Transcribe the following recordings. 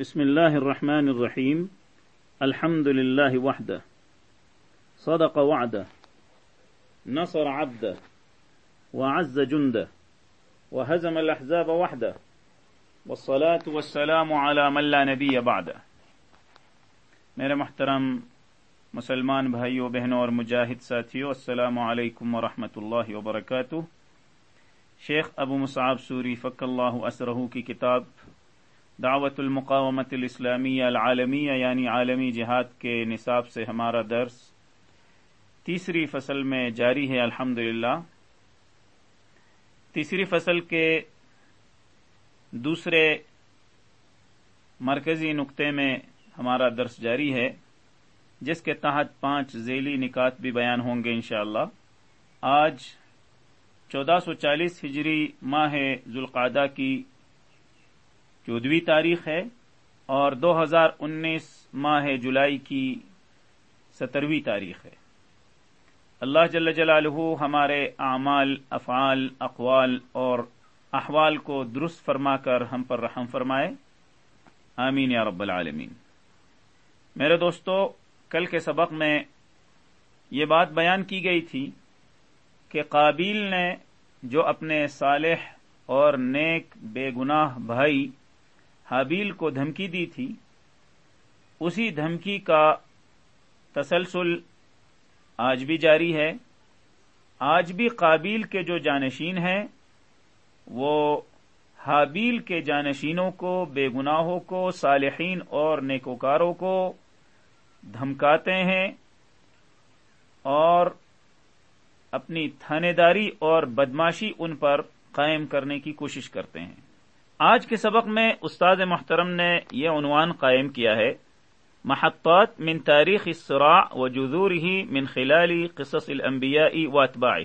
بسم الله الرحمن الرحيم الحمد لله وحده صدق وعده نصر عبده وعز جنده وهزم الأحزاب وحده والصلاة والسلام على من لا نبي بعده میرے محترم مسلمان بھائیوں، بہنوں اور مجاہد ساتھیوں، السلام علیکم ورحمۃ اللہ وبرکاتہ. شیخ ابو مصعب سوری فق اللہ اسرہ کی کتاب دعوت المقامت الاسلامیہ العالمیہ یعنی عالمی جہاد کے نصاب سے ہمارا درس تیسری فصل میں جاری ہے الحمد تیسری فصل کے دوسرے مرکزی نقطے میں ہمارا درس جاری ہے، جس کے تحت پانچ ذیلی نکات بھی بیان ہوں گے انشاءاللہ۔ آج چودہ سو چالیس ہجری ماہ ذوالقادہ کی چودہویں تاریخ ہے اور دو ہزار انیس ماہ جولائی کی سترویں تاریخ ہے۔ اللہ جل جلالہ ہمارے اعمال، افعال، اقوال اور احوال کو درست فرما کر ہم پر رحم فرمائے۔ آمین یا رب العالمین۔ میرے دوستو، کل کے سبق میں یہ بات بیان کی گئی تھی کہ قابیل نے جو اپنے صالح اور نیک بے گناہ بھائی حابیل کو دھمکی دی تھی۔ اسی دھمکی کا تسلسل آج بھی جاری ہے۔ آج بھی قابیل کے جو جانشین ہیں، وہ حابیل کے جانشینوں کو، بے گناہوں کو، صالحین اور نیکوکاروں کو دھمکاتے ہیں اور اپنی تھانے داری اور بدماشی ان پر قائم کرنے کی کوشش کرتے ہیں۔ آج کے سبق میں استاد محترم نے یہ عنوان قائم کیا ہے، محطات من تاریخ الصراع و جذور ہی من خلالی قصص الانبیاء و اتباع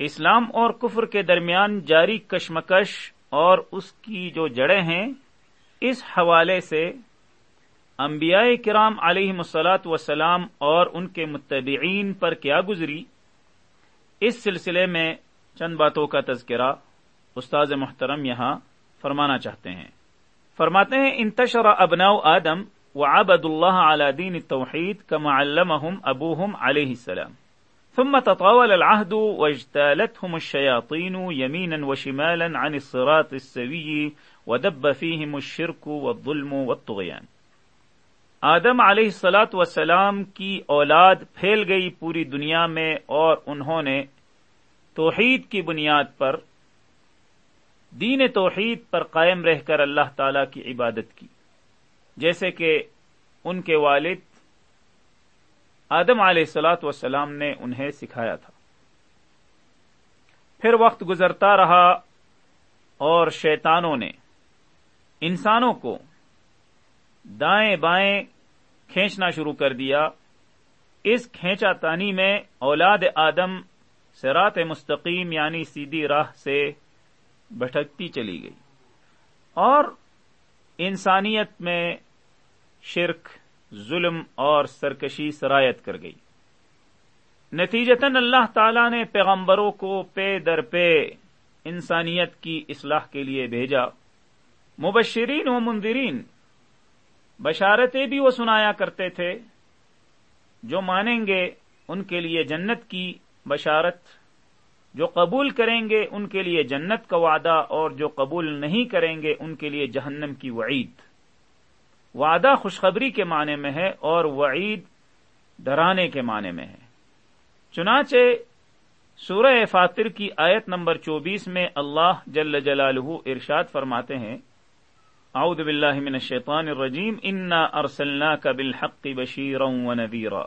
اسلام اور کفر کے درمیان جاری کشمکش اور اس کی جو جڑیں ہیں، اس حوالے سے انبیاء کرام علیہ مسلاط وسلام اور ان کے متبعین پر کیا گزری؟ اس سلسلے میں چند باتوں کا تذکرہ استاذ محترم یہاں فرمانا چاہتے ہیں۔ فرماتے ہیں، انتشر ابناء آدم وعبد اللہ على دین التوحید كما علمهم ابوهم علیہ السلام۔ ثم تطاول العهد واجتالتهم الشياطين يمينا وشمالا عن الصراط السوي ودب فيهم الشرك والظلم والطغيان آدم علیہ السلاۃ وسلام کی اولاد پھیل گئی پوری دنیا میں اور انہوں نے توحید کی بنیاد پر دین توحید پر قائم رہ کر اللہ تعالی کی عبادت کی۔ جیسے کہ ان کے والد آدم علیہ السلاۃ وسلام نے انہیں سکھایا تھا۔ پھر وقت گزرتا رہا اور شیطانوں نے انسانوں کو دائیں بائیں کھینچنا شروع کر دیا۔ اس کھینچا تانی میں اولاد آدم سرات مستقیم یعنی سیدھی راہ سے بھٹکتی چلی گئی۔ اور انسانیت میں شرک، ظلم اور سرکشی سرایت کر گئی۔ نتیجتاً اللہ تعالی نے پیغمبروں کو پے در پے انسانیت کی اصلاح کے لیے بھیجا۔ مبشرین و مندرین بشارتیں بھی وہ سنایا کرتے تھے جو مانیں گے ان کے لیے جنت کی بشارت جو قبول کریں گے ان کے لیے جنت کا وعدہ اور جو قبول نہیں کریں گے ان کے لیے جہنم کی وعید۔ وعدہ خوشخبری کے معنی میں ہے اور وعید ڈرانے کے معنی میں ہے۔ چنانچہ سورہ فاتر کی آیت نمبر چوبیس میں اللہ جل جلالہ ارشاد فرماتے ہیں، اعوذ باللہ من الشیطان الرجیم، انا ارسلناک بالحق بشیرا و نذیرا۔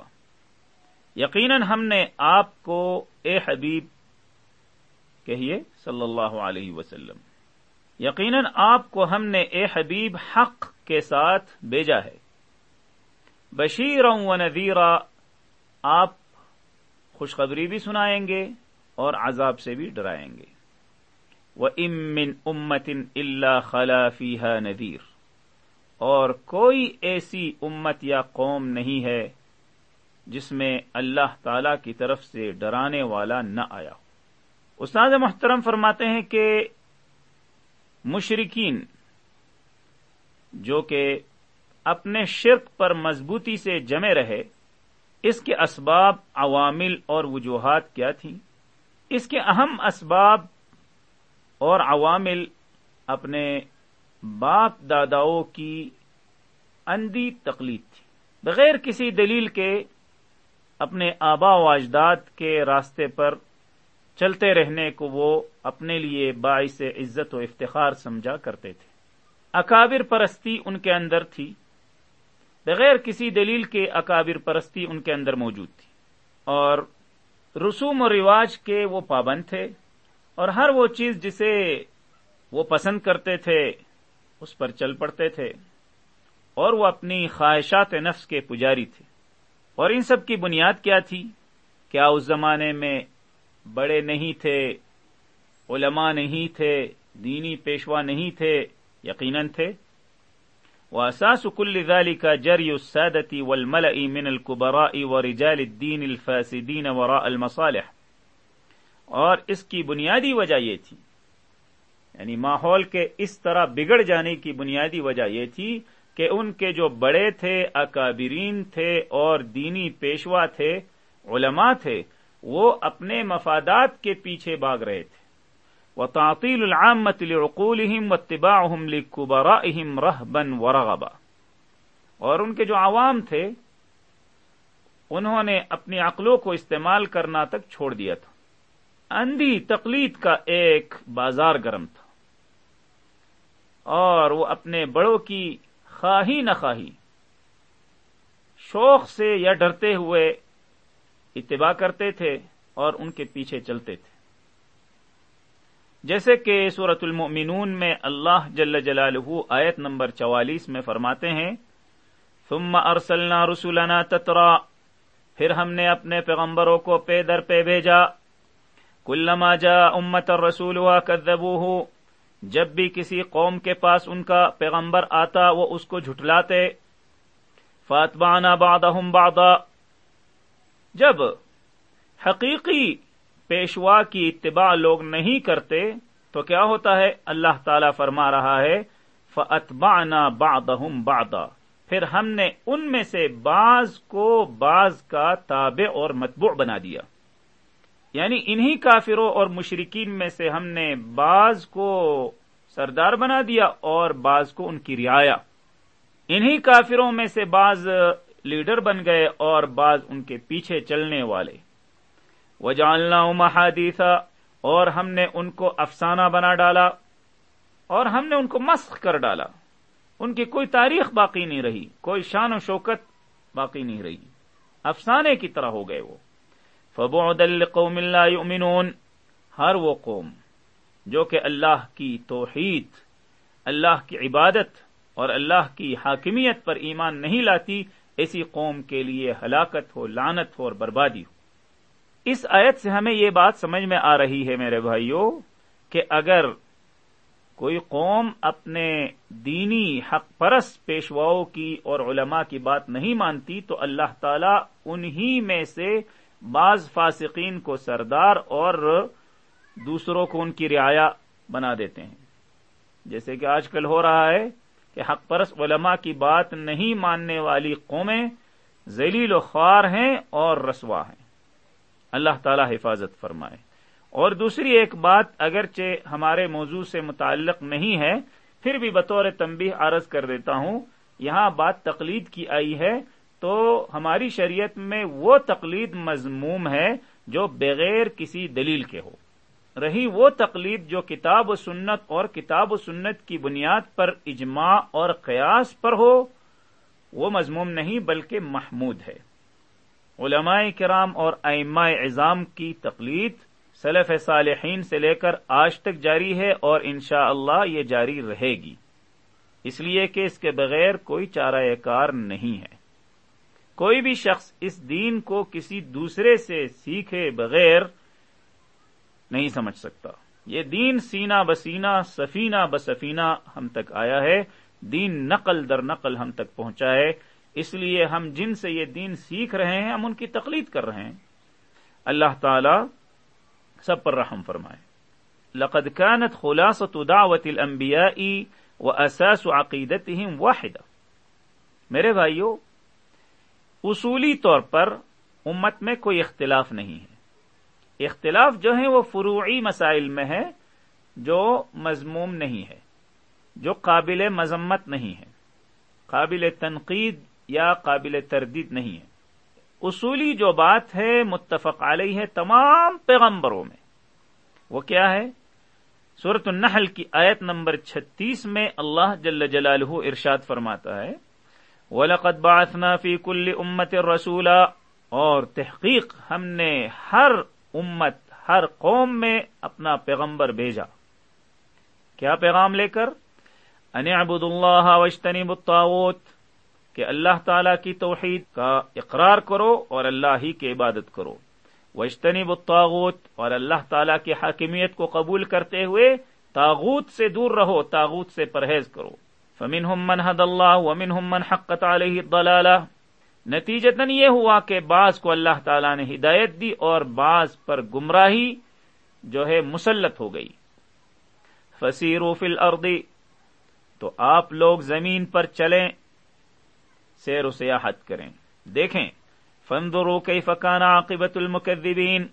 یقیناً ہم نے آپ کو، اے حبیب کہیے صلی اللہ علیہ وسلم۔ یقیناً آپ کو ہم نے اے حبیب حق کے ساتھ بھیجا ہے۔ بشیر و نذیرہ آپ خوشخبری بھی سنائیں گے اور عذاب سے بھی ڈرائیں گے۔ وہ امن امتن اللہ خلا فیح نذیر۔ اور کوئی ایسی امت یا قوم نہیں ہے جس میں اللہ تعالی کی طرف سے ڈرانے والا نہ آیا ہو۔ استاد محترم فرماتے ہیں کہ مشرقین جو کہ اپنے شرک پر مضبوطی سے جمے رہے، اس کے اسباب عوامل اور وجوہات کیا تھیں؟ اس کے اہم اسباب اور عوامل اپنے باپ داداؤں کی اندھی تقلید تھی۔ بغیر کسی دلیل کے اپنے آبا و اجداد کے راستے پر چلتے رہنے کو وہ اپنے لیے باعث عزت و افتخار سمجھا کرتے تھے۔ اکابر پرستی ان کے اندر تھی۔ بغیر کسی دلیل کے اکابر پرستی ان کے اندر موجود تھی۔ اور رسوم و رواج کے وہ پابند تھے۔ اور ہر وہ چیز جسے وہ پسند کرتے تھے، اس پر چل پڑتے تھے۔ اور وہ اپنی خواہشات نفس کے پجاری تھے۔ اور ان سب کی بنیاد کیا تھی؟ کیا اس زمانے میں بڑے نہیں تھے، علماء نہیں تھے، دینی پیشوا نہیں تھے، یقیناً تھے؟ واساس كل ذلك جري السادة والملأ من الكبراء ورجال الدين الفاسدين وراء المصالح. اور اس کی بنیادی وجہ یہ تھی یعنی ماحول کے اس طرح بگڑ جانے کی بنیادی وجہ یہ تھی کہ ان کے جو بڑے تھے، اکابرین تھے اور دینی پیشوا تھے، علماء تھے وہ اپنے مفادات کے پیچھے بھاگ رہے تھے۔ و تعطیل العامت لعقولهم واتباعهم لكبرائهم رهبا ورغبا۔ اور ان کے جو عوام تھے، انہوں نے اپنی عقلوں کو استعمال کرنا تک چھوڑ دیا تھا۔ اندھی تقلید کا ایک بازار گرم تھا۔ اور وہ اپنے بڑوں کی خواہی نہ خواہی شوق سے یا ڈرتے ہوئے اتباع کرتے تھے اور ان کے پیچھے چلتے تھے۔ جیسے کہ سورت المؤمنون میں اللہ جل جلالہ آیت نمبر چوالیس میں فرماتے ہیں، ثم ارسلنا رسولنا تترا، پھر ہم نے اپنے پیغمبروں کو پے در پہ بھیجا۔ کلما جا امت الرسول کذبوہ جب بھی کسی قوم کے پاس ان کا پیغمبر آتا وہ اس کو جھٹلاتے۔ فاتبانا بعضهم بعضا جب حقیقی پیشوا کی اتباع لوگ نہیں کرتے، تو کیا ہوتا ہے؟ اللہ تعالی فرما رہا ہے فتبانا بادہم بادا پھر ہم نے ان میں سے بعض کو بعض کا تابع اور متبوع بنا دیا۔ یعنی انہی کافروں اور مشرقین میں سے ہم نے بعض کو سردار بنا دیا اور بعض کو ان کی رعایا۔ انہی کافروں میں سے بعض لیڈر بن گئے اور بعض ان کے پیچھے چلنے والے۔ وجعلنا محادیثا اور ہم نے ان کو افسانہ بنا ڈالا، اور ہم نے ان کو مسخ کر ڈالا۔ ان کی کوئی تاریخ باقی نہیں رہی، کوئی شان و شوکت باقی نہیں رہی۔ افسانے کی طرح ہو گئے وہ۔ فبعد لقوم لا یؤمنون ہر وہ قوم جو کہ اللہ کی توحید، اللہ کی عبادت اور اللہ کی حاکمیت پر ایمان نہیں لاتی ایسی قوم کے لیے ہلاکت ہو لانت ہو اور بربادی ہو۔ اس آیت سے ہمیں یہ بات سمجھ میں آ رہی ہے میرے بھائیوں کہ اگر کوئی قوم اپنے دینی حق پرس پیشواؤں کی اور علماء کی بات نہیں مانتی تو اللہ تعالی انہی میں سے بعض فاسقین کو سردار اور دوسروں کو ان کی رعایا بنا دیتے ہیں۔ جیسے کہ آج کل ہو رہا ہے کہ حق پرس علماء کی بات نہیں ماننے والی قومیں ذلیل و خوار ہیں اور رسوا ہیں۔ اللہ تعالی حفاظت فرمائے۔ اور دوسری ایک بات اگرچہ ہمارے موضوع سے متعلق نہیں ہے، پھر بھی بطور تنبیہ عرض کر دیتا ہوں، یہاں بات تقلید کی آئی ہے تو ہماری شریعت میں وہ تقلید مضموم ہے جو بغیر کسی دلیل کے ہو۔ رہی وہ تقلید جو کتاب و سنت اور کتاب و سنت کی بنیاد پر اجماع اور قیاس پر ہو، وہ مضموم نہیں بلکہ محمود ہے۔ علماء کرام اور ائمہ اعظام کی تقلید سلف صالحین سے لے کر آج تک جاری ہے اور انشاءاللہ اللہ یہ جاری رہے گی۔ اس لیے کہ اس کے بغیر کوئی چارہ کار نہیں ہے۔ کوئی بھی شخص اس دین کو کسی دوسرے سے سیکھے بغیر نہیں سمجھ سکتا۔ یہ دین سینا بسینا، سفینہ بسفینہ ہم تک آیا ہے۔ دین نقل در نقل ہم تک پہنچا ہے۔ اس لیے ہم جن سے یہ دین سیکھ رہے ہیں، ہم ان کی تقلید کر رہے ہیں۔ اللہ تعالی سب پر رحم فرمائے۔ لقد كانت خلاصة دعوة الأنبياء وہ اساس و عقیدت واحد میرے بھائیوں اصولی طور پر امت میں کوئی اختلاف نہیں ہے۔ اختلاف جو ہے وہ فروعی مسائل میں ہے جو مضموم نہیں ہے، جو قابل مذمت نہیں ہے، قابل تنقید یا قابل تردید نہیں ہے۔ اصولی جو بات ہے متفق علیہ ہے تمام پیغمبروں میں۔ وہ کیا ہے؟ صورت النحل کی آیت نمبر چھتیس میں اللہ جل جلالہ ارشاد فرماتا ہے، وَلَقَدْ بَعَثْنَا فِي كُلِّ أُمَّةٍ رَسُولًا اور تحقیق ہم نے ہر امت ہر قوم میں اپنا پیغمبر بھیجا۔ کیا پیغام لے کر؟ ان اللہ وشتنی الطاغوت، کہ اللہ تعالی کی توحید کا اقرار کرو اور اللہ ہی کی عبادت کرو۔ وشتنی الطاغوت اور اللہ تعالی کی حاکمیت کو قبول کرتے ہوئے تاغوت سے دور رہو تاغوت سے پرہیز کرو۔ فمن من حد اللہ ومن من حقت علیہ الضلالہ۔ نتیجتاً یہ ہوا کہ بعض کو اللہ تعالی نے ہدایت دی اور بعض پر گمراہی جو ہے مسلط ہو گئی۔ فصیرو فی الارض تو آپ لوگ زمین پر چلیں، سیر و سیاحت کریں۔ دیکھیں فندرو کئی فکان عاقبت المکذبین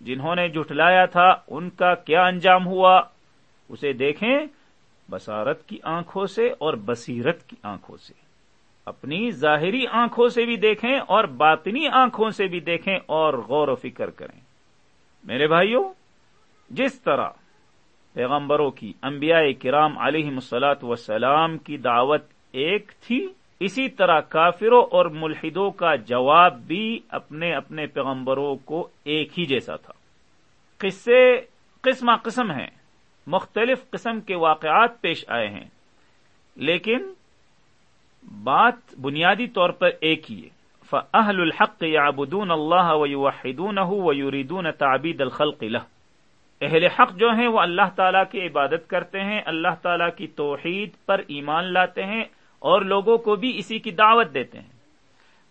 جنہوں نے جٹلایا تھا، ان کا کیا انجام ہوا؟ اسے دیکھیں، بصارت کی آنکھوں سے اور بصیرت کی آنکھوں سے۔ اپنی ظاہری آنکھوں سے بھی دیکھیں اور باطنی آنکھوں سے بھی دیکھیں اور غور و فکر کریں۔ میرے بھائیوں، جس طرح پیغمبروں کی انبیاء کرام علیہ مسلاط وسلام کی دعوت ایک تھی، اسی طرح کافروں اور ملحدوں کا جواب بھی اپنے اپنے پیغمبروں کو ایک ہی جیسا تھا۔ قصے قسم قسم ہیں، مختلف قسم کے واقعات پیش آئے ہیں، لیکن بات بنیادی طور پر ایک ہی ہے۔ فہل الحق یعبدون اللہ ویوحدونه ویریدون تعبید الخلق له۔ اہل حق جو ہیں وہ اللہ تعالیٰ کی عبادت کرتے ہیں، اللہ تعالیٰ کی توحید پر ایمان لاتے ہیں اور لوگوں کو بھی اسی کی دعوت دیتے ہیں۔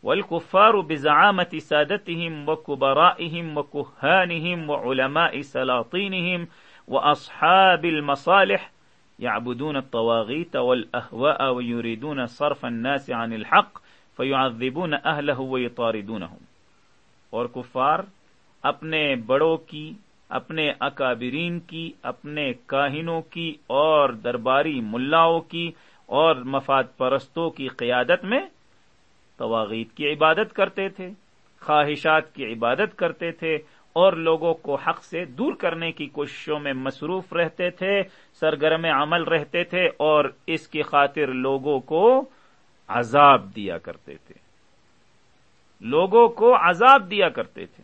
والکفار بزعامت سادتهم وكبرائهم وكهانهم وعلماء سلاطينهم واصحاب المصالح يعبدون الطواغيت والاهواء ويريدون صرف الناس عن الحق فيعذبون اهله ويطاردونهم. اور کفار اپنے بڑوں کی، اپنے اکابرین کی، اپنے کاہنوں کی اور درباری ملاؤں کی اور مفاد پرستوں کی قیادت میں تواغیت کی عبادت کرتے تھے، خواہشات کی عبادت کرتے تھے اور لوگوں کو حق سے دور کرنے کی کوششوں میں مصروف رہتے تھے، سرگرم عمل رہتے تھے اور اس کی خاطر لوگوں کو عذاب دیا کرتے تھے۔ لوگوں کو عذاب دیا کرتے تھے۔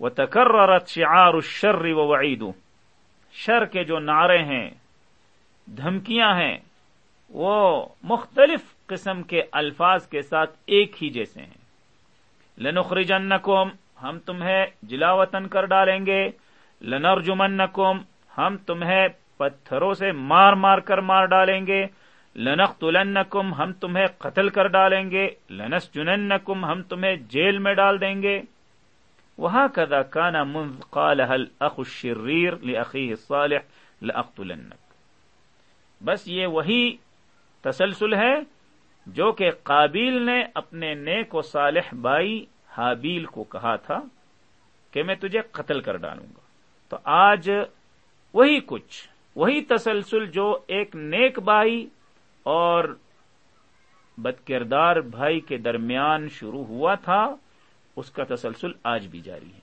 وہ تکررت شعار الشر و وعید شر کے جو نعرے ہیں، دھمکیاں ہیں، وہ مختلف قسم کے الفاظ کے ساتھ ایک ہی جیسے ہیں۔ لنخرجنکم ہم تمہیں جلا وطن کر ڈالیں گے، لنرجمنکم، ہم تمہیں پتھروں سے مار مار کر مار ڈالیں گے، لنقتلنکم، ہم تمہیں قتل کر ڈالیں گے، لنسجننکم، ہم تمہیں جیل میں ڈال دیں گے۔ وہاں کدا کانا منذ قالها الاخ الشرير لاخيه الصالح لاقتلنك بس یہ وہی تسلسل ہے جو کہ قابیل نے اپنے نیک و صالح بائی حابیل کو کہا تھا کہ میں تجھے قتل کر ڈالوں گا۔ تو آج وہی کچھ، وہی تسلسل جو ایک نیک بھائی اور بد کردار بھائی کے درمیان شروع ہوا تھا، اس کا تسلسل آج بھی جاری ہے۔